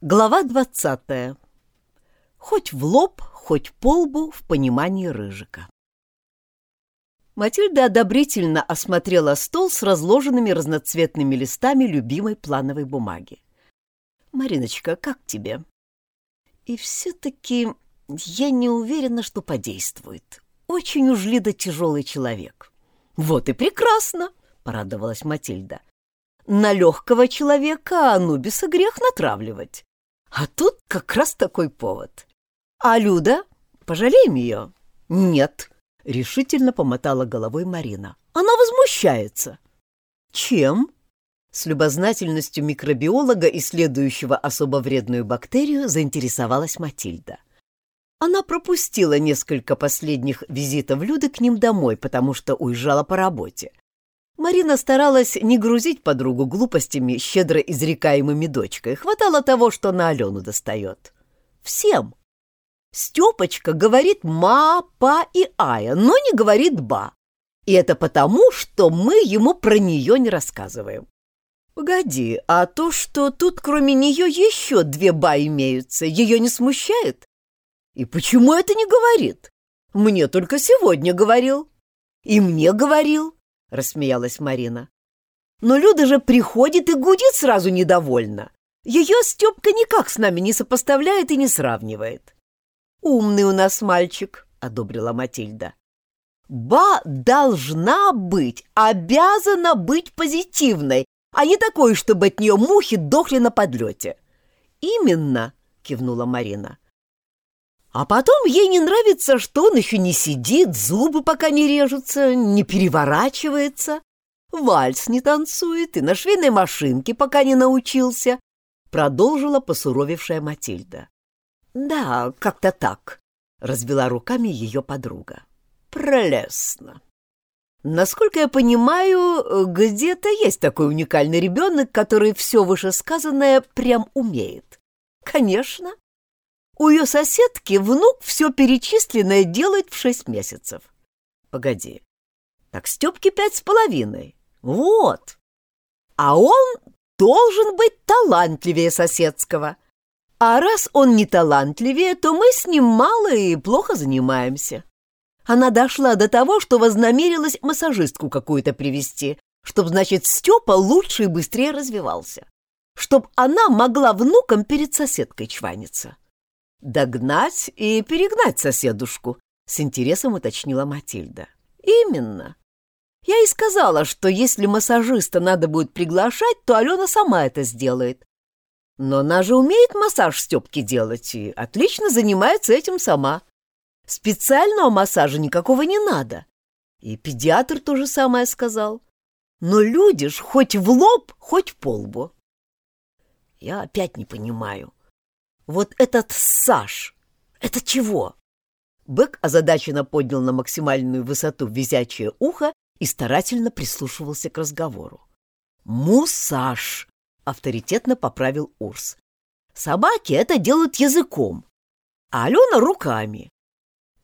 Глава двадцатая. Хоть в лоб, хоть по лбу в понимании Рыжика. Матильда одобрительно осмотрела стол с разложенными разноцветными листами любимой плановой бумаги. «Мариночка, как тебе?» «И все-таки я не уверена, что подействует. Очень уж Лида тяжелый человек». «Вот и прекрасно!» — порадовалась Матильда. «На легкого человека Анубиса грех натравливать. А тут как раз такой повод. А Люда? Пожалеем ее? Нет, решительно помотала головой Марина. Она возмущается. Чем? С любознательностью микробиолога, исследующего особо вредную бактерию, заинтересовалась Матильда. Она пропустила несколько последних визитов Люды к ним домой, потому что уезжала по работе. Марина старалась не грузить подругу глупостями, щедро изрекаемыми дочкой. Хватало того, что на Алену достает. Всем. Степочка говорит «ма», «па» и «ая», но не говорит «ба». И это потому, что мы ему про нее не рассказываем. Погоди, а то, что тут кроме нее еще две «ба» имеются, ее не смущает? И почему это не говорит? Мне только сегодня говорил. И мне говорил. — рассмеялась Марина. «Но Люда же приходит и гудит сразу недовольно. Ее Степка никак с нами не сопоставляет и не сравнивает». «Умный у нас мальчик», — одобрила Матильда. «Ба должна быть, обязана быть позитивной, а не такой, чтобы от нее мухи дохли на подлете». «Именно», — кивнула Марина. А потом ей не нравится, что он еще не сидит, зубы пока не режутся, не переворачивается, вальс не танцует и на швейной машинке пока не научился, продолжила посуровевшая Матильда. Да, как-то так, развела руками ее подруга. Прелестно. Насколько я понимаю, где-то есть такой уникальный ребенок, который все вышесказанное прям умеет. Конечно, у ее соседки внук все перечисленное делает в шесть месяцев. Погоди, так Степке пять с половиной. Вот. А он должен быть талантливее соседского. А раз он не талантливее, то мы с ним мало и плохо занимаемся. Она дошла до того, что вознамерилась массажистку какую-то привести, чтобы, значит, Степа лучше и быстрее развивался. Чтоб она могла внукам перед соседкой чваниться. «Догнать и перегнать соседушку», — с интересом уточнила Матильда. «Именно. Я и сказала, что если массажиста надо будет приглашать, то Алена сама это сделает. Но она же умеет массаж Степке делать и отлично занимается этим сама. Специального массажа никакого не надо. И педиатр то же самое сказал. Но люди ж хоть в лоб, хоть по лбу. Я опять не понимаю, вот этот Саш, это чего? Бэк озадаченно поднял на максимальную высоту висячее ухо и старательно прислушивался к разговору. «Мусаш!» — авторитетно поправил Урс. «Собаки это делают языком, а Алена — руками.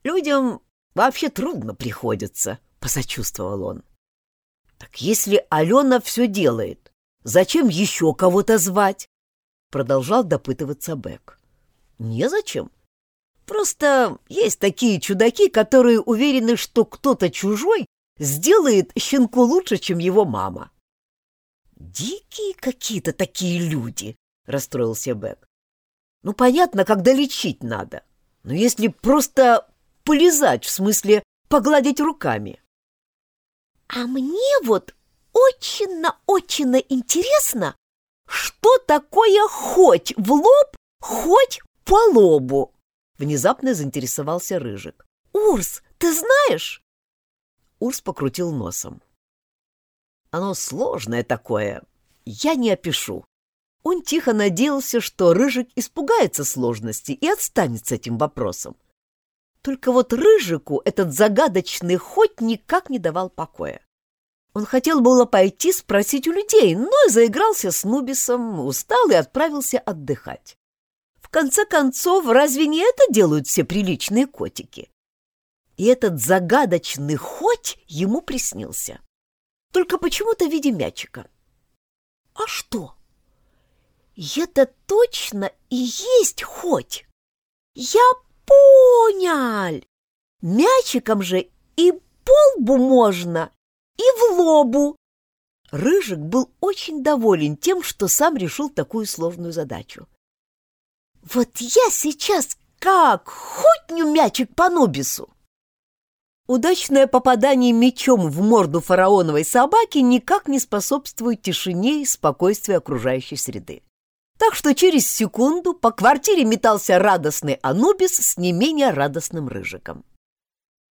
Людям вообще трудно приходится», — посочувствовал он. «Так если Алена все делает, зачем еще кого-то звать?» Продолжал допытываться Бэк. Незачем. Просто есть такие чудаки, которые уверены, что кто-то чужой сделает щенку лучше, чем его мама. «Дикие какие-то такие люди!» — расстроился Бэк. «Ну, понятно, когда лечить надо. Но если просто полезать, в смысле погладить руками». «А мне вот очень-очень интересно, что такое хоть в лоб, хоть по лобу!» Внезапно заинтересовался Рыжик. «Урс, ты знаешь?» Урс покрутил носом. «Оно сложное такое. Я не опишу». Он тихо надеялся, что Рыжик испугается сложности и отстанет с этим вопросом. Только вот Рыжику этот загадочный хоть никак не давал покоя. Он хотел было пойти спросить у людей, но заигрался с Нубисом, устал и отправился отдыхать конце концов, разве не это делают все приличные котики? И этот загадочный хоть ему приснился. Только почему-то в виде мячика. А что? Это точно и есть хоть. Я понял. Мячиком же и полбу можно, и в лобу. Рыжик был очень доволен тем, что сам решил такую сложную задачу. Вот я сейчас как хотню мячик по Нобису. Удачное попадание мечом в морду фараоновой собаки никак не способствует тишине и спокойствию окружающей среды. Так что через секунду по квартире метался радостный Анубис с не менее радостным Рыжиком.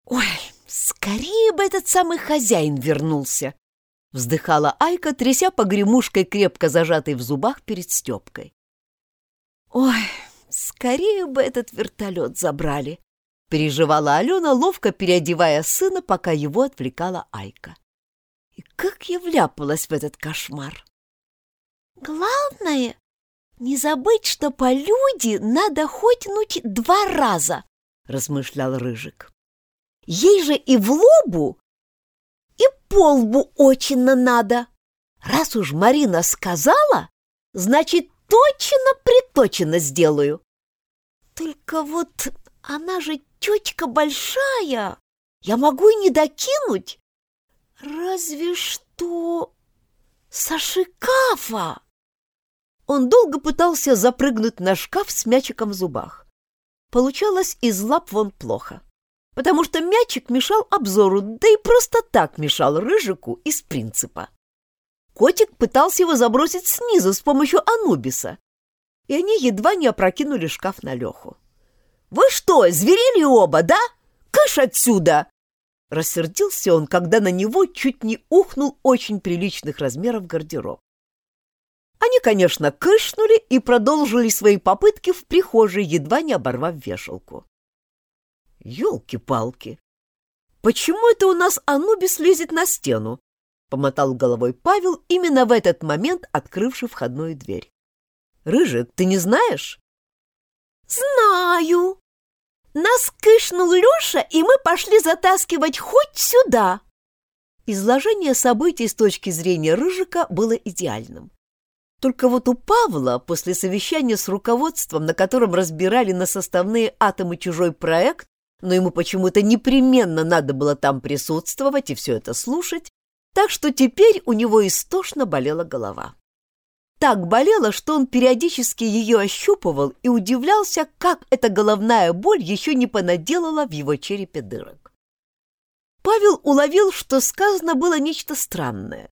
«Ой, скорее бы этот самый хозяин вернулся!» Вздыхала Айка, тряся погремушкой, крепко зажатой в зубах перед Степкой. «Ой, скорее бы этот вертолет забрали!» Переживала Алена, ловко переодевая сына, пока его отвлекала Айка. И как я вляпалась в этот кошмар! «Главное, не забыть, что по люди надо хоть два раза!» — размышлял Рыжик. «Ей же и в лобу, и по лбу очень надо. Раз уж Марина сказала, значит, точно-приточно сделаю. Только вот она же тетка большая, я могу и не докинуть. Разве что со шикафа. Он долго пытался запрыгнуть на шкаф с мячиком в зубах. Получалось из лап вон плохо, потому что мячик мешал обзору, да и просто так мешал Рыжику из принципа. Котик пытался его забросить снизу с помощью Анубиса, и они едва не опрокинули шкаф на Леху. «Вы что, зверели оба, да? Кыш отсюда!» Рассердился он, когда на него чуть не ухнул очень приличных размеров гардероб. Они, конечно, кышнули и продолжили свои попытки в прихожей, едва не оборвав вешалку. «Елки-палки! Почему это у нас Анубис лезет на стену?» — помотал головой Павел, именно в этот момент открывший входную дверь. «Рыжик, ты не знаешь?» «Знаю!» Нас кышнул Леша, и мы пошли затаскивать хоть сюда. Изложение событий с точки зрения Рыжика было идеальным. Только вот у Павла, после совещания с руководством, на котором разбирали на составные атомы чужой проект, но ему почему-то непременно надо было там присутствовать и все это слушать, так что теперь у него истошно болела голова так болела, что он периодически ее ощупывал и удивлялся, как эта головная боль еще не понаделала в его черепе дырок. Павел уловил, что сказано было нечто странное,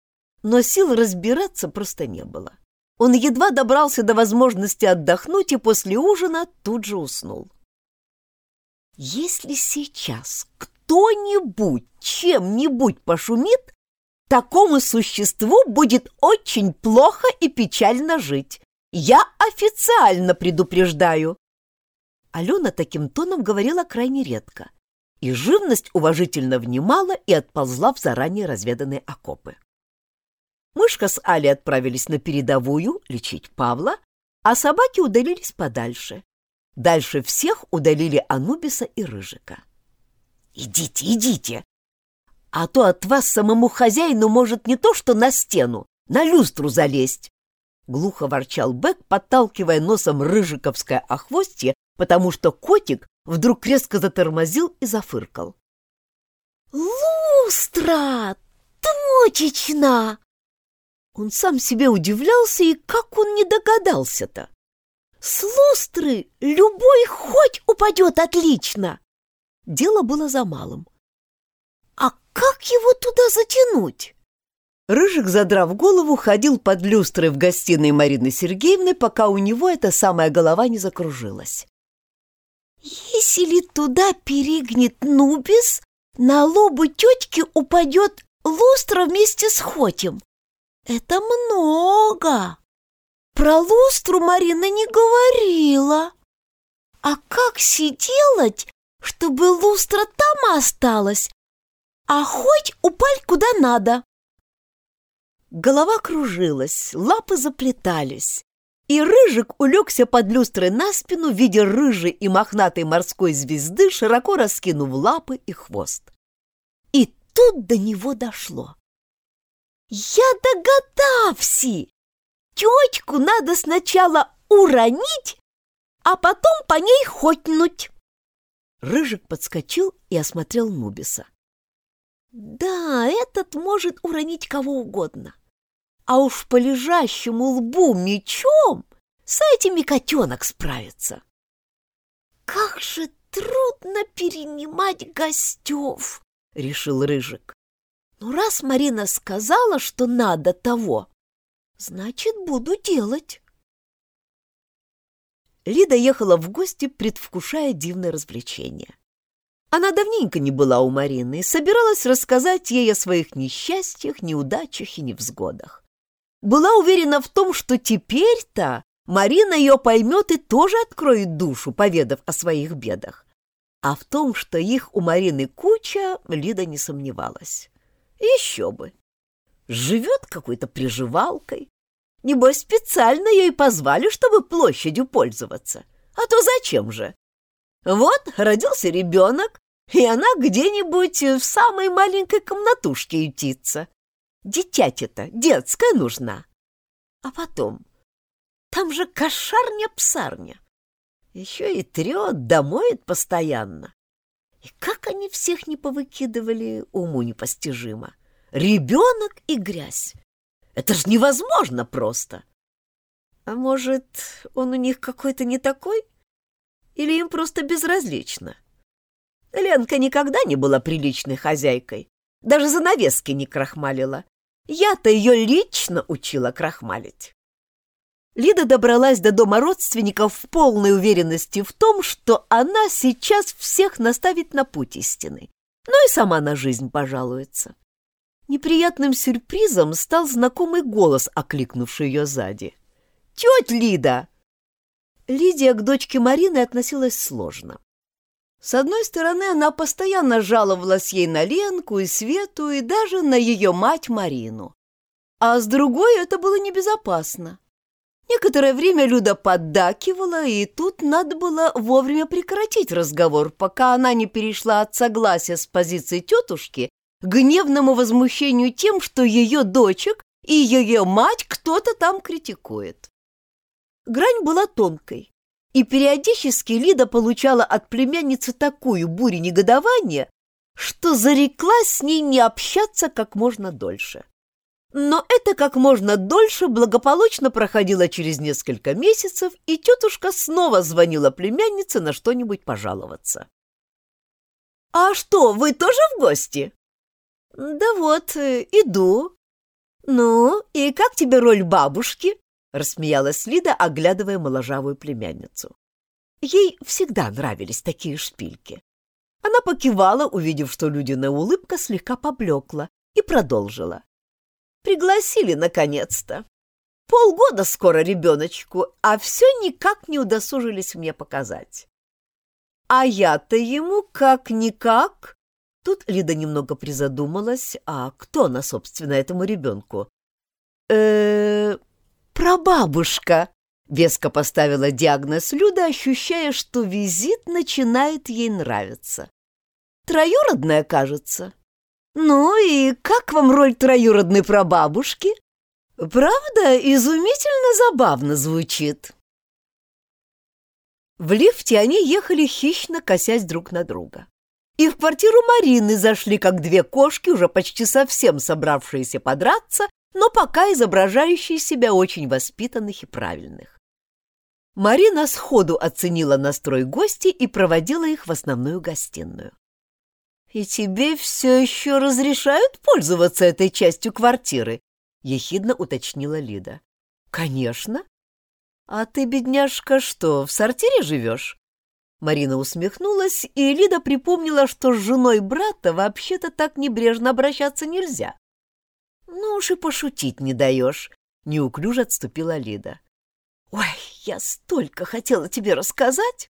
но сил разбираться просто не было. Он едва добрался до возможности отдохнуть и после ужина тут же уснул. Если сейчас кто-нибудь чем-нибудь пошумит, Такому существу будет очень плохо и печально жить. Я официально предупреждаю. Алена таким тоном говорила крайне редко, и живность уважительно внимала и отползла в заранее разведанные окопы. Мышка с Али отправились на передовую лечить Павла, а собаки удалились подальше. Дальше всех удалили Анубиса и Рыжика. «Идите, идите!» А то от вас самому хозяину может не то что на стену, на люстру залезть. Глухо ворчал Бэк, подталкивая носом рыжиковское охвостье, потому что котик вдруг резко затормозил и зафыркал. «Люстра! Точечно!» Он сам себе удивлялся, и как он не догадался-то? «С люстры любой хоть упадет отлично!» Дело было за малым как его туда затянуть? Рыжик, задрав голову, ходил под люстрой в гостиной Марины Сергеевны, пока у него эта самая голова не закружилась. Если туда перегнет Нубис, на лобу тетки упадет лустра вместе с Хотем. Это много. Про лустру Марина не говорила. А как сиделать, чтобы лустра там осталась, а хоть упаль куда надо. Голова кружилась, лапы заплетались, и Рыжик улегся под люстрой на спину, видя рыжей и мохнатой морской звезды, широко раскинув лапы и хвост. И тут до него дошло. «Я догадався! тетку надо сначала уронить, а потом по ней хотнуть. Рыжик подскочил и осмотрел Нубиса. Да, этот может уронить кого угодно. А уж по лежащему лбу мечом с этими котенок справится. Как же трудно перенимать гостев, решил Рыжик. Ну, раз Марина сказала, что надо того, значит, буду делать. Лида ехала в гости, предвкушая дивное развлечение. Она давненько не была у Марины и собиралась рассказать ей о своих несчастьях, неудачах и невзгодах. Была уверена в том, что теперь-то Марина ее поймет и тоже откроет душу, поведав о своих бедах. А в том, что их у Марины куча, Лида не сомневалась. Еще бы! Живет какой-то приживалкой. Небось, специально ее и позвали, чтобы площадью пользоваться. А то зачем же? Вот родился ребенок, и она где-нибудь в самой маленькой комнатушке ютится. Дитяти-то детская нужна. А потом, там же кошарня-псарня. Еще и трет, домоет постоянно. И как они всех не повыкидывали, уму непостижимо. Ребенок и грязь. Это ж невозможно просто. А может, он у них какой-то не такой? Или им просто безразлично? Ленка никогда не была приличной хозяйкой. Даже занавески не крахмалила. Я-то ее лично учила крахмалить. Лида добралась до дома родственников в полной уверенности в том, что она сейчас всех наставит на путь истины, но и сама на жизнь пожалуется. Неприятным сюрпризом стал знакомый голос, окликнувший ее сзади. «Тетя Лида!» Лидия к дочке Марины относилась сложно. С одной стороны, она постоянно жаловалась ей на Ленку и Свету, и даже на ее мать Марину. А с другой это было небезопасно. Некоторое время Люда поддакивала, и тут надо было вовремя прекратить разговор, пока она не перешла от согласия с позиции тетушки к гневному возмущению тем, что ее дочек и ее мать кто-то там критикует. Грань была тонкой, и периодически Лида получала от племянницы такую бурю негодования, что зареклась с ней не общаться как можно дольше. Но это как можно дольше благополучно проходило через несколько месяцев, и тетушка снова звонила племяннице на что-нибудь пожаловаться. «А что, вы тоже в гости?» «Да вот, э, иду». «Ну, и как тебе роль бабушки?» — рассмеялась Лида, оглядывая моложавую племянницу. Ей всегда нравились такие шпильки. Она покивала, увидев, что Людина улыбка слегка поблекла, и продолжила. Пригласили, наконец-то. Полгода скоро ребеночку, а все никак не удосужились мне показать. А я-то ему как-никак... Тут Лида немного призадумалась, а кто она, собственно, этому ребенку? э прабабушка, веско поставила диагноз Люда, ощущая, что визит начинает ей нравиться. Троюродная, кажется. «Ну и как вам роль троюродной прабабушки? Правда, изумительно забавно звучит». В лифте они ехали хищно, косясь друг на друга. И в квартиру Марины зашли, как две кошки, уже почти совсем собравшиеся подраться, но пока изображающие себя очень воспитанных и правильных. Марина сходу оценила настрой гостей и проводила их в основную гостиную. «И тебе все еще разрешают пользоваться этой частью квартиры?» — ехидно уточнила Лида. «Конечно. А ты, бедняжка, что, в сортире живешь?» Марина усмехнулась, и Лида припомнила, что с женой брата вообще-то так небрежно обращаться нельзя. «Ну уж и пошутить не даешь», — неуклюже отступила Лида. «Ой, я столько хотела тебе рассказать!»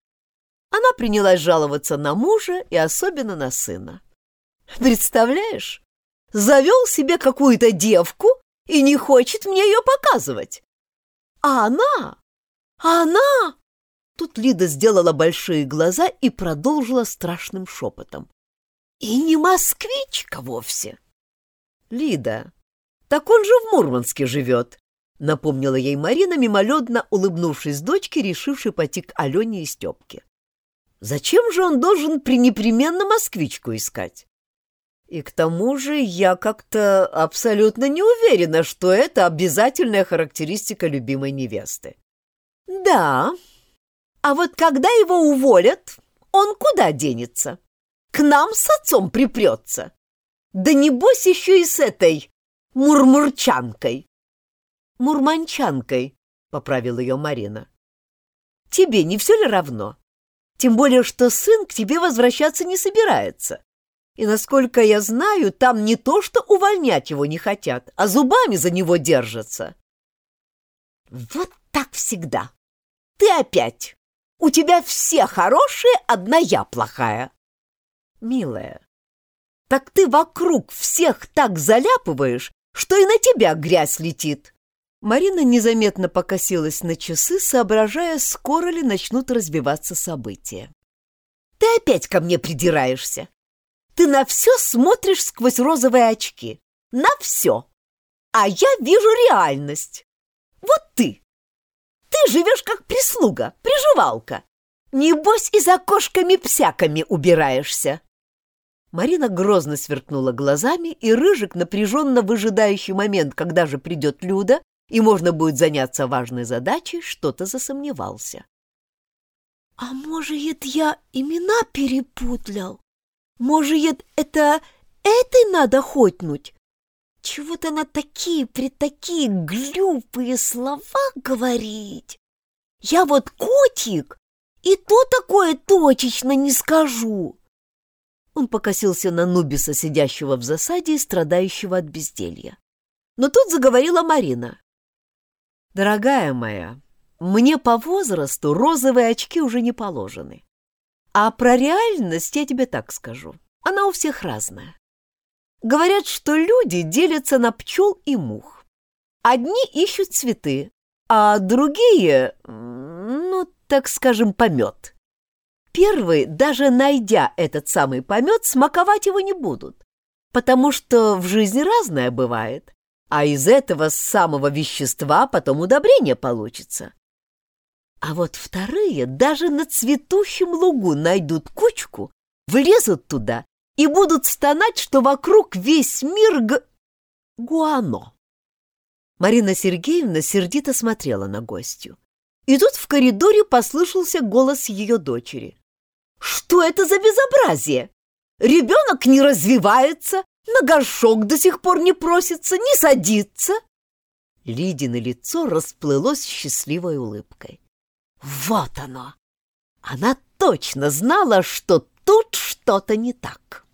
Она принялась жаловаться на мужа и особенно на сына. «Представляешь, завел себе какую-то девку и не хочет мне ее показывать. А она, а она...» Тут Лида сделала большие глаза и продолжила страшным шепотом. «И не москвичка вовсе!» «Лида, так он же в Мурманске живет!» напомнила ей Марина, мимолетно улыбнувшись дочке, решившей пойти к Алене и Степке. Зачем же он должен пренепременно москвичку искать? И к тому же я как-то абсолютно не уверена, что это обязательная характеристика любимой невесты. Да, а вот когда его уволят, он куда денется? К нам с отцом припрется. Да небось еще и с этой мурмурчанкой. Мурманчанкой, поправила ее Марина. Тебе не все ли равно? Тем более, что сын к тебе возвращаться не собирается. И, насколько я знаю, там не то, что увольнять его не хотят, а зубами за него держатся. Вот так всегда. Ты опять. У тебя все хорошие, одна я плохая. Милая, так ты вокруг всех так заляпываешь, что и на тебя грязь летит. Марина незаметно покосилась на часы, соображая, скоро ли начнут развиваться события. «Ты опять ко мне придираешься. Ты на все смотришь сквозь розовые очки. На все. А я вижу реальность. Вот ты. Ты живешь как прислуга, приживалка. Небось и за кошками-псяками убираешься». Марина грозно сверкнула глазами, и Рыжик, напряженно выжидающий момент, когда же придет Люда, и можно будет заняться важной задачей, что-то засомневался. — А может, я имена перепутал? Может, это этой надо хотнуть? Чего-то на такие при такие глюпые слова говорить. Я вот котик, и то такое точечно не скажу. Он покосился на Нубиса, сидящего в засаде и страдающего от безделья. Но тут заговорила Марина. Дорогая моя, мне по возрасту розовые очки уже не положены. А про реальность я тебе так скажу. Она у всех разная. Говорят, что люди делятся на пчел и мух. Одни ищут цветы, а другие, ну, так скажем, помет. Первые, даже найдя этот самый помет, смаковать его не будут, потому что в жизни разное бывает а из этого самого вещества потом удобрение получится. А вот вторые даже на цветущем лугу найдут кучку, влезут туда и будут стонать, что вокруг весь мир г... гуано. Марина Сергеевна сердито смотрела на гостью. И тут в коридоре послышался голос ее дочери. «Что это за безобразие? Ребенок не развивается, на горшок до сих пор не просится, не садится. Лидино лицо расплылось счастливой улыбкой. Вот оно! Она точно знала, что тут что-то не так.